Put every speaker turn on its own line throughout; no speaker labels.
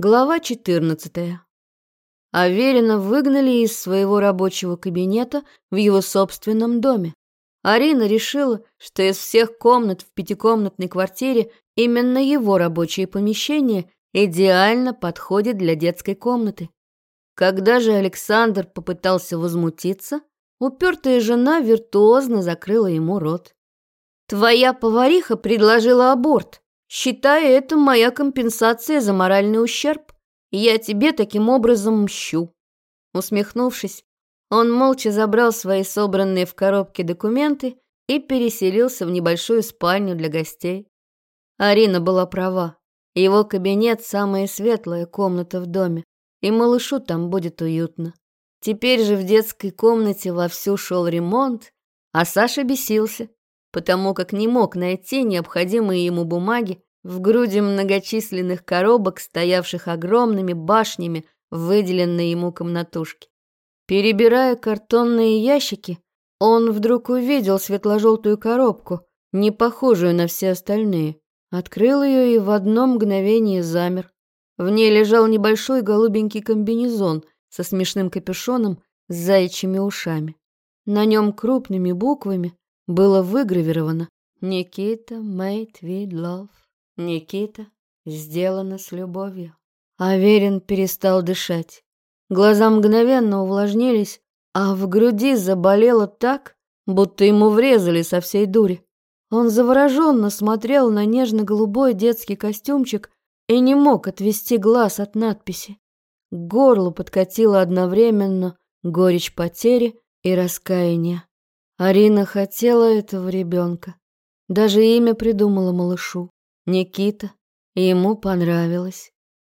Глава 14. Аверина выгнали из своего рабочего кабинета в его собственном доме. Арина решила, что из всех комнат в пятикомнатной квартире именно его рабочее помещение идеально подходит для детской комнаты. Когда же Александр попытался возмутиться, упертая жена виртуозно закрыла ему рот. «Твоя повариха предложила аборт», Считай, это моя компенсация за моральный ущерб. Я тебе таким образом мщу». Усмехнувшись, он молча забрал свои собранные в коробке документы и переселился в небольшую спальню для гостей. Арина была права. Его кабинет – самая светлая комната в доме, и малышу там будет уютно. Теперь же в детской комнате вовсю шел ремонт, а Саша бесился потому как не мог найти необходимые ему бумаги в груди многочисленных коробок, стоявших огромными башнями в выделенной ему комнатушке. Перебирая картонные ящики, он вдруг увидел светло-желтую коробку, не похожую на все остальные. Открыл ее и в одно мгновение замер. В ней лежал небольшой голубенький комбинезон со смешным капюшоном с заячьими ушами. На нем крупными буквами было выгравировано «Никита made with love». «Никита, сделано с любовью». Аверин перестал дышать. Глаза мгновенно увлажнились, а в груди заболело так, будто ему врезали со всей дури. Он завороженно смотрел на нежно-голубой детский костюмчик и не мог отвести глаз от надписи. К горлу подкатила одновременно горечь потери и раскаяния. Арина хотела этого ребенка. Даже имя придумала малышу. Никита. И ему понравилось.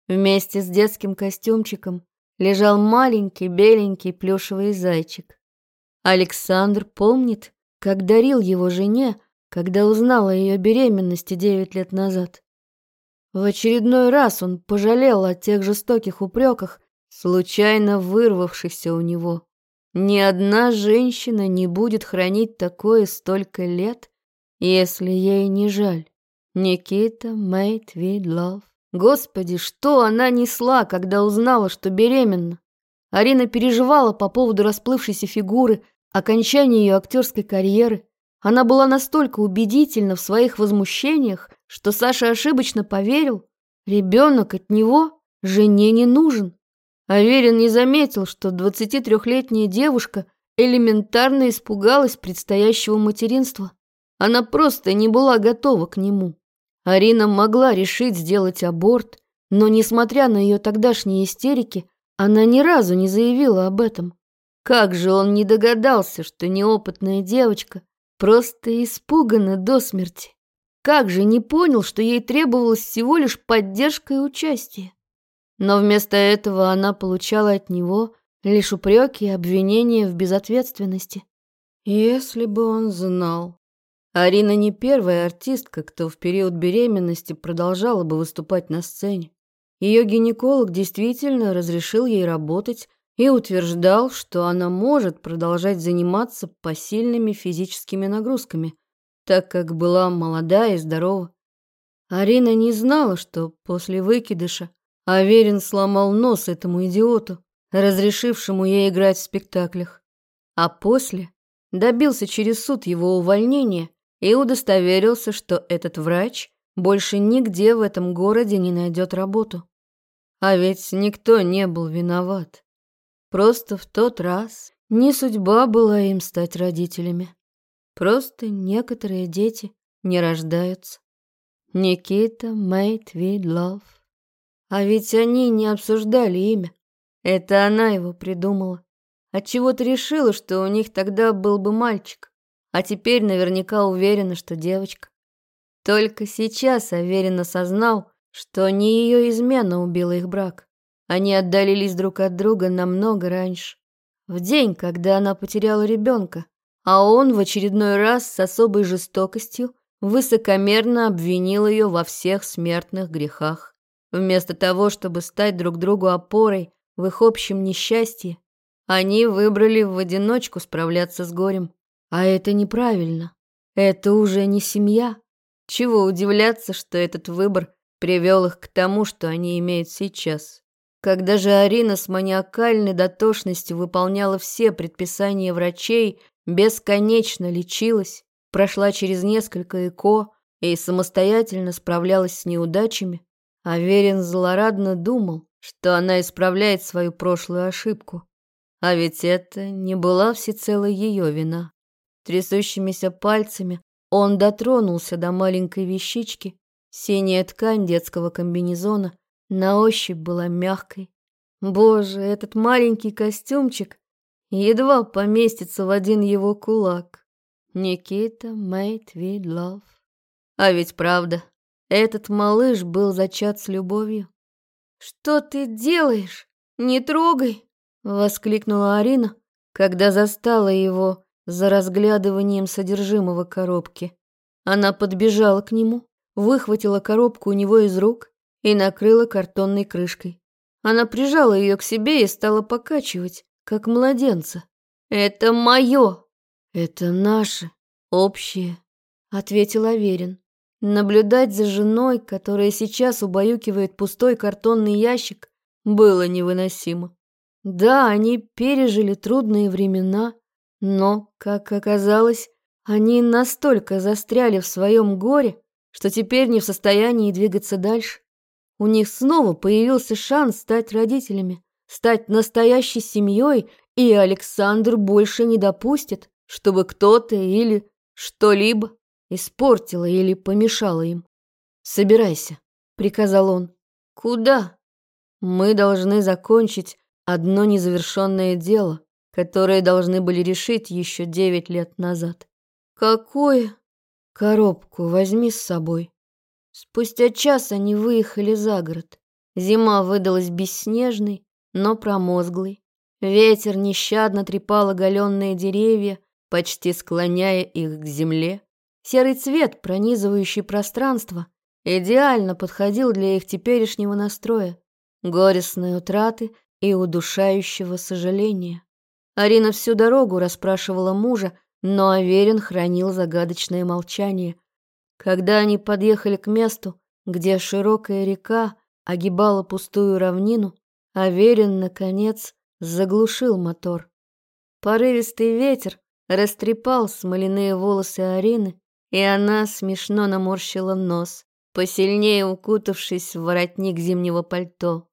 Вместе с детским костюмчиком лежал маленький беленький плюшевый зайчик. Александр помнит, как дарил его жене, когда узнал о ее беременности девять лет назад. В очередной раз он пожалел о тех жестоких упреках, случайно вырвавшихся у него. Ни одна женщина не будет хранить такое столько лет, если ей не жаль. Никита love. Господи, что она несла, когда узнала, что беременна? Арина переживала по поводу расплывшейся фигуры, окончания ее актерской карьеры. Она была настолько убедительна в своих возмущениях, что Саша ошибочно поверил. Ребенок от него жене не нужен. Аверин не заметил, что 23-летняя девушка элементарно испугалась предстоящего материнства. Она просто не была готова к нему. Арина могла решить сделать аборт, но, несмотря на ее тогдашние истерики, она ни разу не заявила об этом. Как же он не догадался, что неопытная девочка просто испугана до смерти? Как же не понял, что ей требовалось всего лишь поддержка и участие? Но вместо этого она получала от него лишь упреки и обвинения в безответственности. Если бы он знал. Арина не первая артистка, кто в период беременности продолжала бы выступать на сцене. Ее гинеколог действительно разрешил ей работать и утверждал, что она может продолжать заниматься посильными физическими нагрузками, так как была молода и здорова. Арина не знала, что после выкидыша Аверин сломал нос этому идиоту, разрешившему ей играть в спектаклях. А после добился через суд его увольнения и удостоверился, что этот врач больше нигде в этом городе не найдет работу. А ведь никто не был виноват. Просто в тот раз не судьба была им стать родителями. Просто некоторые дети не рождаются. Никита made with love. А ведь они не обсуждали имя. Это она его придумала. Отчего-то решила, что у них тогда был бы мальчик, а теперь наверняка уверена, что девочка. Только сейчас Аверин осознал, что не ее измена убила их брак. Они отдалились друг от друга намного раньше. В день, когда она потеряла ребенка, а он в очередной раз с особой жестокостью высокомерно обвинил ее во всех смертных грехах. Вместо того, чтобы стать друг другу опорой в их общем несчастье, они выбрали в одиночку справляться с горем. А это неправильно. Это уже не семья. Чего удивляться, что этот выбор привел их к тому, что они имеют сейчас. Когда же Арина с маниакальной дотошностью выполняла все предписания врачей, бесконечно лечилась, прошла через несколько ЭКО и самостоятельно справлялась с неудачами, Аверин злорадно думал, что она исправляет свою прошлую ошибку. А ведь это не была всецело ее вина. Трясущимися пальцами он дотронулся до маленькой вещички. Синяя ткань детского комбинезона на ощупь была мягкой. Боже, этот маленький костюмчик едва поместится в один его кулак. Никита made with love. А ведь правда, этот малыш был зачат с любовью. «Что ты делаешь? Не трогай!» — воскликнула Арина, когда застала его за разглядыванием содержимого коробки. Она подбежала к нему, выхватила коробку у него из рук и накрыла картонной крышкой. Она прижала ее к себе и стала покачивать, как младенца. «Это мое!» «Это наше, общее», — ответил Аверин. Наблюдать за женой, которая сейчас убаюкивает пустой картонный ящик, было невыносимо. Да, они пережили трудные времена, но, как оказалось, они настолько застряли в своем горе, что теперь не в состоянии двигаться дальше. У них снова появился шанс стать родителями, стать настоящей семьей, и Александр больше не допустит, чтобы кто-то или что-либо испортила или помешала им. «Собирайся», — приказал он. «Куда?» «Мы должны закончить одно незавершенное дело, которое должны были решить еще девять лет назад». «Какое?» «Коробку возьми с собой». Спустя час они выехали за город. Зима выдалась бесснежной, но промозглой. Ветер нещадно трепал оголенные деревья, почти склоняя их к земле. Серый цвет, пронизывающий пространство, идеально подходил для их теперешнего настроя, горестной утраты и удушающего сожаления. Арина всю дорогу расспрашивала мужа, но Аверин хранил загадочное молчание. Когда они подъехали к месту, где широкая река огибала пустую равнину, Аверин, наконец, заглушил мотор. Порывистый ветер растрепал смоляные волосы Арины, и она смешно наморщила нос, посильнее укутавшись в воротник зимнего пальто.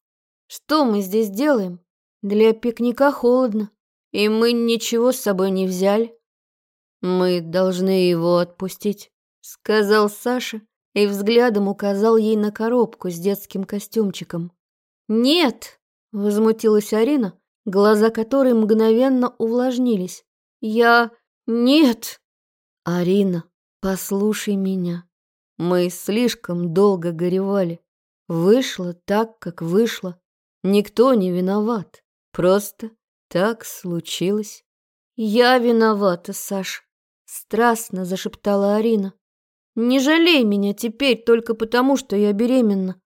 «Что мы здесь делаем? Для пикника холодно, и мы ничего с собой не взяли». «Мы должны его отпустить», — сказал Саша и взглядом указал ей на коробку с детским костюмчиком. «Нет!» — возмутилась Арина, глаза которой мгновенно увлажнились. «Я... нет!» «Арина!» Послушай меня. Мы слишком долго горевали. Вышло так, как вышло. Никто не виноват. Просто так случилось. Я виновата, Саш. Страстно зашептала Арина. Не жалей меня теперь только потому, что я беременна.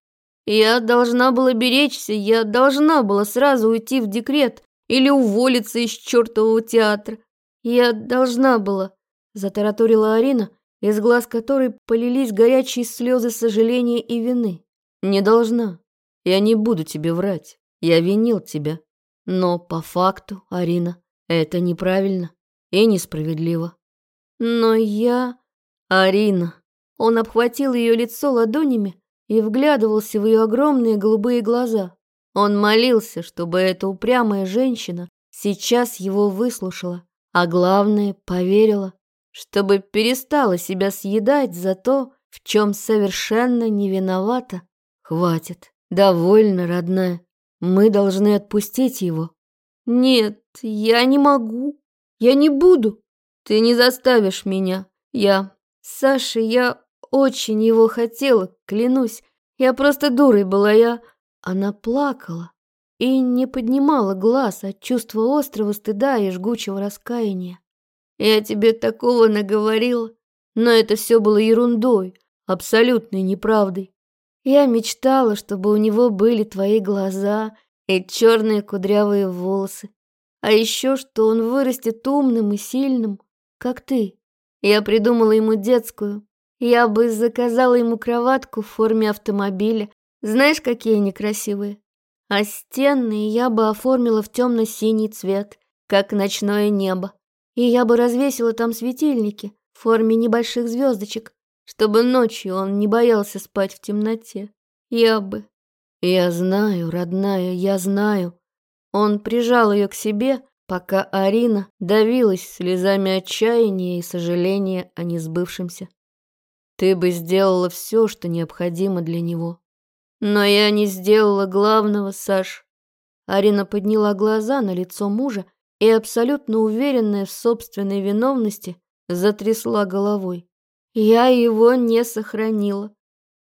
Я должна была беречься, я должна была сразу уйти в декрет или уволиться из чертового театра. Я должна была, затараторила Арина, из глаз которой полились горячие слезы сожаления и вины. «Не должна. Я не буду тебе врать. Я винил тебя. Но по факту, Арина, это неправильно и несправедливо. Но я... Арина...» Он обхватил ее лицо ладонями и вглядывался в ее огромные голубые глаза. Он молился, чтобы эта упрямая женщина сейчас его выслушала, а главное, поверила чтобы перестала себя съедать за то, в чем совершенно не виновата. Хватит, довольно, родная. Мы должны отпустить его. Нет, я не могу. Я не буду. Ты не заставишь меня. Я... Саша, я очень его хотела, клянусь. Я просто дурой была, я... Она плакала и не поднимала глаз от чувства острого стыда и жгучего раскаяния. Я тебе такого наговорила, но это все было ерундой, абсолютной неправдой. Я мечтала, чтобы у него были твои глаза и черные кудрявые волосы, а еще что он вырастет умным и сильным, как ты. Я придумала ему детскую, Я бы заказала ему кроватку в форме автомобиля. Знаешь, какие они красивые? А стены я бы оформила в темно-синий цвет, как ночное небо. И я бы развесила там светильники в форме небольших звездочек, чтобы ночью он не боялся спать в темноте. Я бы... Я знаю, родная, я знаю. Он прижал ее к себе, пока Арина давилась слезами отчаяния и сожаления о несбывшемся. Ты бы сделала все, что необходимо для него. Но я не сделала главного, Саш. Арина подняла глаза на лицо мужа и, абсолютно уверенная в собственной виновности, затрясла головой. Я его не сохранила.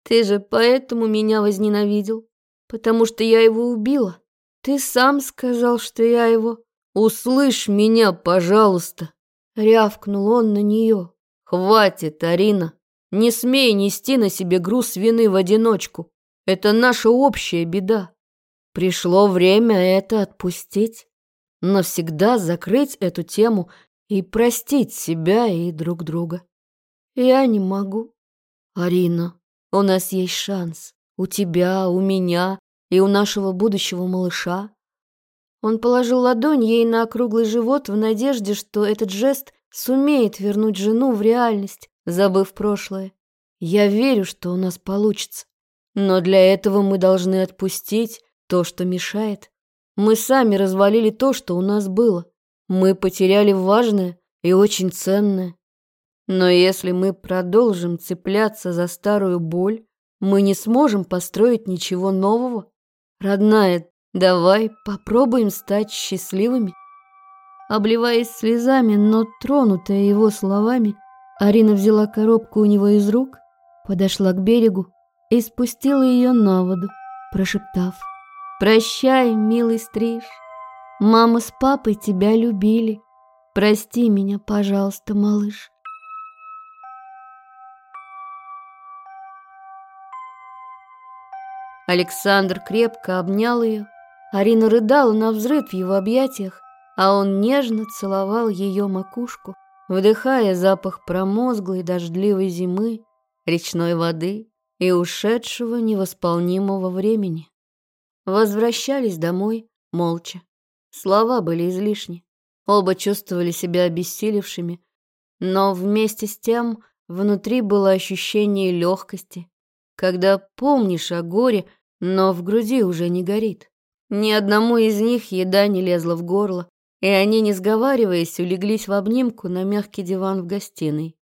Ты же поэтому меня возненавидел, потому что я его убила. Ты сам сказал, что я его... «Услышь меня, пожалуйста!» — рявкнул он на нее. «Хватит, Арина! Не смей нести на себе груз вины в одиночку. Это наша общая беда. Пришло время это отпустить, навсегда закрыть эту тему и простить себя и друг друга. Я не могу. Арина, у нас есть шанс. У тебя, у меня и у нашего будущего малыша. Он положил ладонь ей на округлый живот в надежде, что этот жест сумеет вернуть жену в реальность, забыв прошлое. Я верю, что у нас получится. Но для этого мы должны отпустить то, что мешает. Мы сами развалили то, что у нас было. Мы потеряли важное и очень ценное. Но если мы продолжим цепляться за старую боль, мы не сможем построить ничего нового. Родная, давай попробуем стать счастливыми. Обливаясь слезами, но тронутая его словами, Арина взяла коробку у него из рук, подошла к берегу и спустила ее на воду, прошептав «Прощай, милый стриж, мама с папой тебя любили, прости меня, пожалуйста, малыш». Александр крепко обнял ее, Арина рыдала на взрыв в его объятиях, а он нежно целовал ее макушку, вдыхая запах промозглой дождливой зимы, речной воды и ушедшего невосполнимого времени. Возвращались домой молча. Слова были излишни. Оба чувствовали себя обессилевшими, но вместе с тем внутри было ощущение легкости, когда помнишь о горе, но в груди уже не горит. Ни одному из них еда не лезла в горло, и они, не сговариваясь, улеглись в обнимку на мягкий диван в гостиной.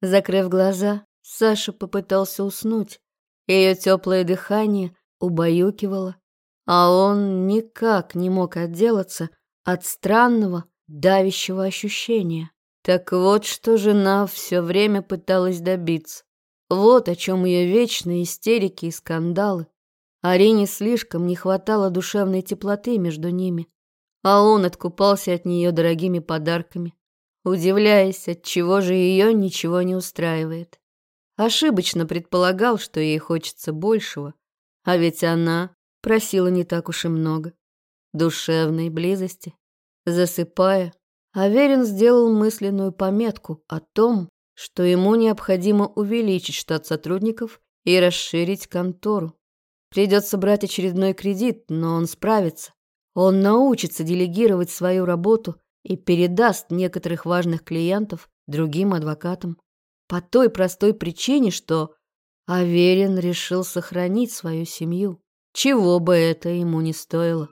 Закрыв глаза, Саша попытался уснуть. Ее теплое дыхание убаюкивало, а он никак не мог отделаться от странного, давящего ощущения. Так вот, что жена все время пыталась добиться. Вот о чем ее вечные истерики и скандалы. Арине слишком не хватало душевной теплоты между ними, а он откупался от нее дорогими подарками, удивляясь, от чего же ее ничего не устраивает. Ошибочно предполагал, что ей хочется большего, а ведь она просила не так уж и много. Душевной близости. Засыпая, Аверин сделал мысленную пометку о том, что ему необходимо увеличить штат сотрудников и расширить контору. Придется брать очередной кредит, но он справится. Он научится делегировать свою работу и передаст некоторых важных клиентов другим адвокатам. По той простой причине, что Аверин решил сохранить свою семью, чего бы это ему не стоило.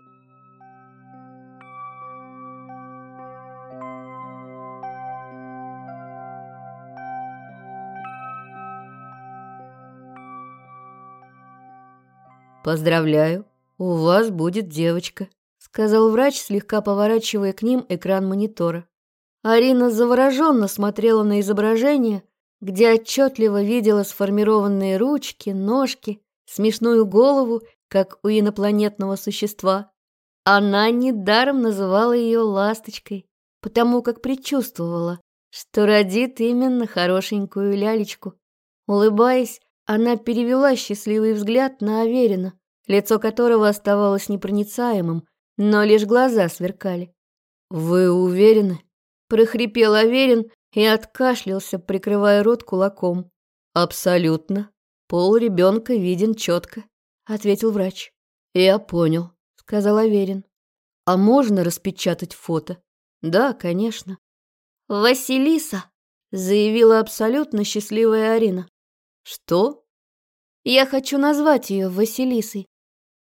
«Поздравляю, у вас будет девочка», — сказал врач, слегка поворачивая к ним экран монитора. Арина завороженно смотрела на изображение, где отчетливо видела сформированные ручки, ножки, смешную голову, как у инопланетного существа. Она недаром называла ее ласточкой, потому как предчувствовала, что родит именно хорошенькую лялечку. Улыбаясь, она перевела счастливый взгляд на Аверина, лицо которого оставалось непроницаемым, но лишь глаза сверкали. «Вы уверены?» – прохрипел Аверин, и откашлялся, прикрывая рот кулаком. Абсолютно. Пол ребенка виден четко, ответил врач. Я понял, сказал Аверин. А можно распечатать фото? Да, конечно. Василиса, заявила абсолютно счастливая Арина. Что? Я хочу назвать ее Василисой.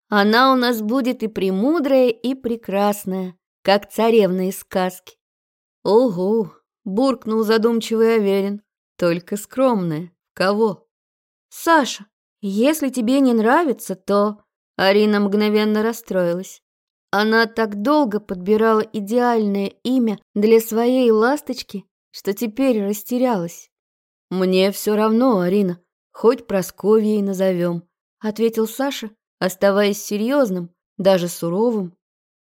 Она у нас будет и премудрая, и прекрасная, как царевна из сказки. Ого, буркнул задумчивый Аверин. Только скромная. Кого? Саша, если тебе не нравится, то... Арина мгновенно расстроилась. Она так долго подбирала идеальное имя для своей ласточки, что теперь растерялась. «Мне все равно, Арина, хоть Просковьей назовем», — ответил Саша, оставаясь серьезным, даже суровым.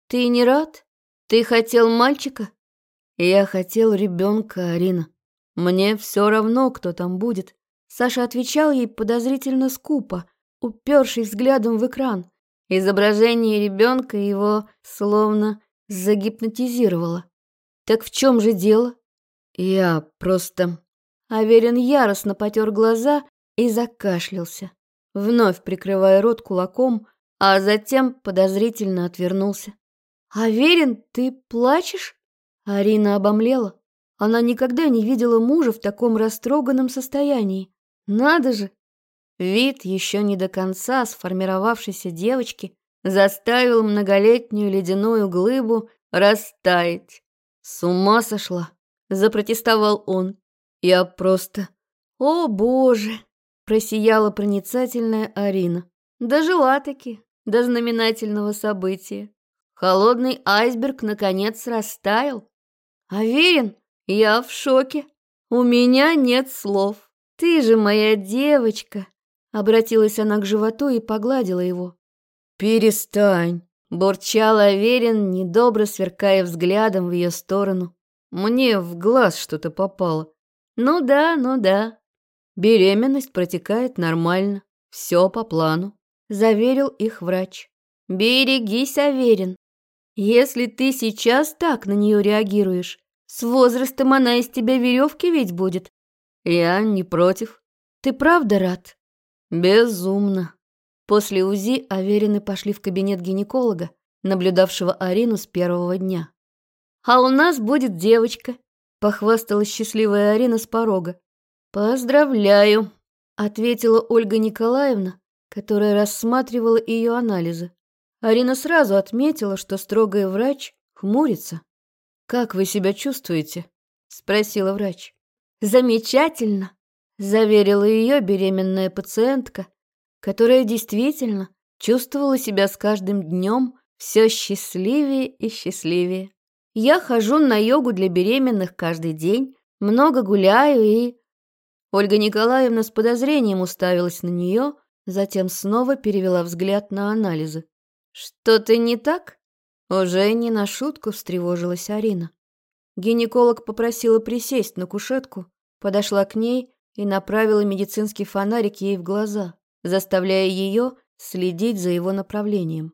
«Ты не рад? Ты хотел мальчика?» «Я хотел ребенка, Арина. Мне все равно, кто там будет». Саша отвечал ей подозрительно скупо, упершись взглядом в экран. Изображение ребенка его словно загипнотизировало. «Так в чем же дело?» «Я просто...» Аверин яростно потер глаза и закашлялся, вновь прикрывая рот кулаком, а затем подозрительно отвернулся. «Аверин, ты плачешь?» Арина обомлела. Она никогда не видела мужа в таком растроганном состоянии. Надо же! Вид еще не до конца сформировавшейся девочки заставил многолетнюю ледяную глыбу растаять. С ума сошла, запротестовал он. Я просто... О, боже! Просияла проницательная Арина. Дожила-таки до знаменательного события. Холодный айсберг наконец растаял. Аверин, я в шоке. У меня нет слов. «Ты же моя девочка!» Обратилась она к животу и погладила его. «Перестань!» – бурчал Аверин, недобро сверкая взглядом в ее сторону. «Мне в глаз что-то попало». «Ну да, ну да». «Беременность протекает нормально, все по плану», – заверил их врач. «Берегись, Аверин. Если ты сейчас так на нее реагируешь, с возрастом она из тебя веревки ведь будет. Я не против. Ты правда рад? Безумно. После УЗИ Аверины пошли в кабинет гинеколога, наблюдавшего Арину с первого дня. «А у нас будет девочка», — похвасталась счастливая Арина с порога. «Поздравляю», — ответила Ольга Николаевна, которая рассматривала ее анализы. Арина сразу отметила, что строгая врач хмурится. «Как вы себя чувствуете?» — спросила врач. «Замечательно!» – заверила ее беременная пациентка, которая действительно чувствовала себя с каждым днем все счастливее и счастливее. «Я хожу на йогу для беременных каждый день, много гуляю и...» Ольга Николаевна с подозрением уставилась на нее, затем снова перевела взгляд на анализы. «Что-то не так?» Уже не на шутку встревожилась Арина. Гинеколог попросила присесть на кушетку, подошла к ней и направила медицинский фонарик ей в глаза, заставляя ее следить за его направлением.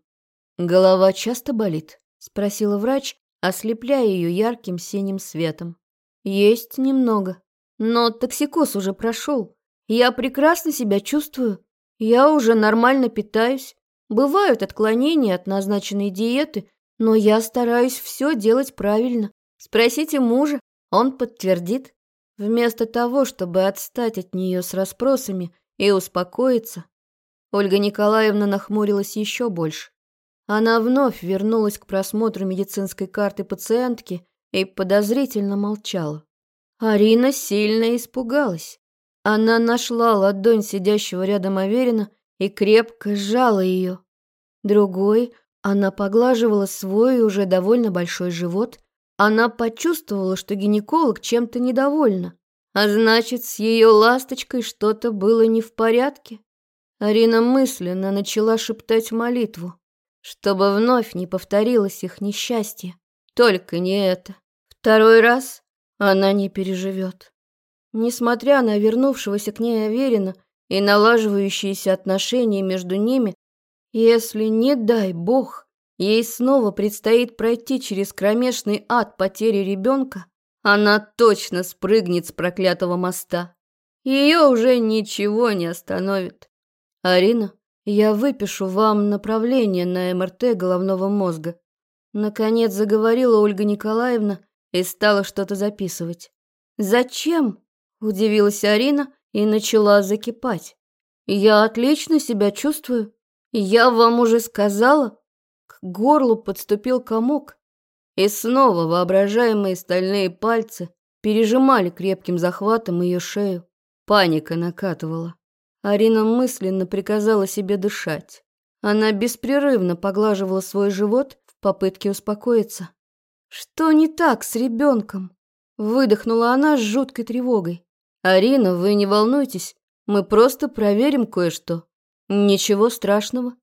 «Голова часто болит?» – спросила врач, ослепляя ее ярким синим светом. «Есть немного. Но токсикоз уже прошел. Я прекрасно себя чувствую. Я уже нормально питаюсь. Бывают отклонения от назначенной диеты, но я стараюсь все делать правильно. Спросите мужа, он подтвердит. Вместо того, чтобы отстать от нее с расспросами и успокоиться, Ольга Николаевна нахмурилась еще больше. Она вновь вернулась к просмотру медицинской карты пациентки и подозрительно молчала. Арина сильно испугалась. Она нашла ладонь сидящего рядом Аверина и крепко сжала ее. Другой она поглаживала свой уже довольно большой живот она почувствовала, что гинеколог чем-то недовольна, а значит, с ее ласточкой что-то было не в порядке. Арина мысленно начала шептать молитву, чтобы вновь не повторилось их несчастье. Только не это. Второй раз она не переживет. Несмотря на вернувшегося к ней Аверина и налаживающиеся отношения между ними, если, не дай бог, ей снова предстоит пройти через кромешный ад потери ребенка, она точно спрыгнет с проклятого моста. Ее уже ничего не остановит. Арина, я выпишу вам направление на МРТ головного мозга. Наконец заговорила Ольга Николаевна и стала что-то записывать. «Зачем?» – удивилась Арина и начала закипать. «Я отлично себя чувствую. Я вам уже сказала». К горлу подступил комок, и снова воображаемые стальные пальцы пережимали крепким захватом ее шею. Паника накатывала. Арина мысленно приказала себе дышать. Она беспрерывно поглаживала свой живот в попытке успокоиться. «Что не так с ребенком?» Выдохнула она с жуткой тревогой. «Арина, вы не волнуйтесь, мы просто проверим кое-что. Ничего страшного.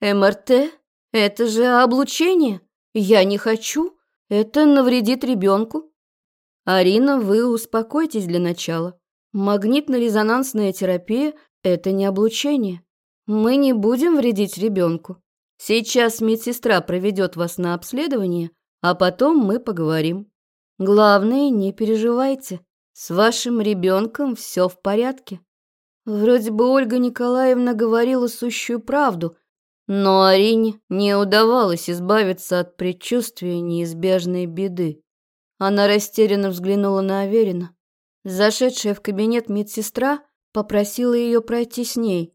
МРТ? Это же облучение. Я не хочу. Это навредит ребенку. Арина, вы успокойтесь для начала. Магнитно-резонансная терапия – это не облучение. Мы не будем вредить ребенку. Сейчас медсестра проведет вас на обследование, а потом мы поговорим. Главное, не переживайте. С вашим ребенком все в порядке. Вроде бы Ольга Николаевна говорила сущую правду, но Арине не удавалось избавиться от предчувствия неизбежной беды. Она растерянно взглянула на Аверина. Зашедшая в кабинет медсестра попросила ее пройти с ней.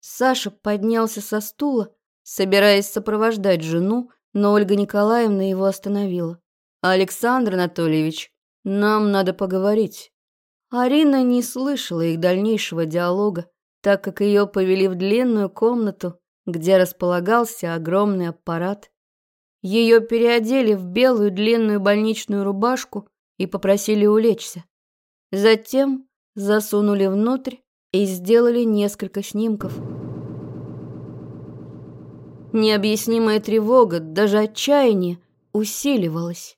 Саша поднялся со стула, собираясь сопровождать жену, но Ольга Николаевна его остановила. «Александр Анатольевич, нам надо поговорить». Арина не слышала их дальнейшего диалога, так как ее повели в длинную комнату, где располагался огромный аппарат. Ее переодели в белую длинную больничную рубашку и попросили улечься. Затем засунули внутрь и сделали несколько снимков. Необъяснимая тревога, даже отчаяние усиливалась.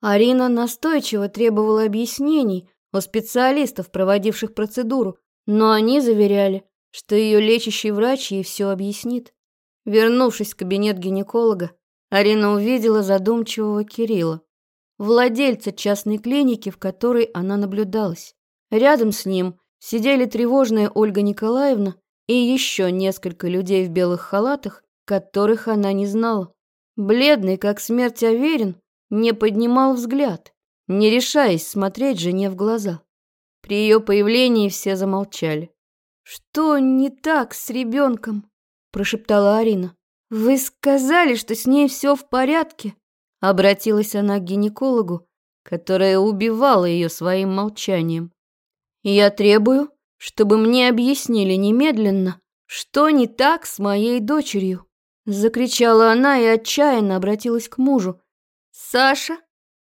Арина настойчиво требовала объяснений у специалистов, проводивших процедуру, но они заверяли, что ее лечащий врач ей все объяснит. Вернувшись в кабинет гинеколога, Арина увидела задумчивого Кирилла владельца частной клиники, в которой она наблюдалась. Рядом с ним сидели тревожная Ольга Николаевна и еще несколько людей в белых халатах, которых она не знала. Бледный, как смерть Аверин, не поднимал взгляд, не решаясь смотреть жене в глаза. При ее появлении все замолчали. «Что не так с ребенком?» – прошептала Арина. «Вы сказали, что с ней все в порядке?» Обратилась она к гинекологу, которая убивала ее своим молчанием. «Я требую, чтобы мне объяснили немедленно, что не так с моей дочерью!» Закричала она и отчаянно обратилась к мужу. «Саша?»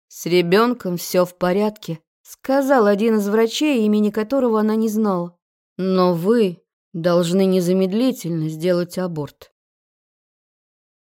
«С ребенком все в порядке», сказал один из врачей, имени которого она не знала. «Но вы должны незамедлительно сделать аборт.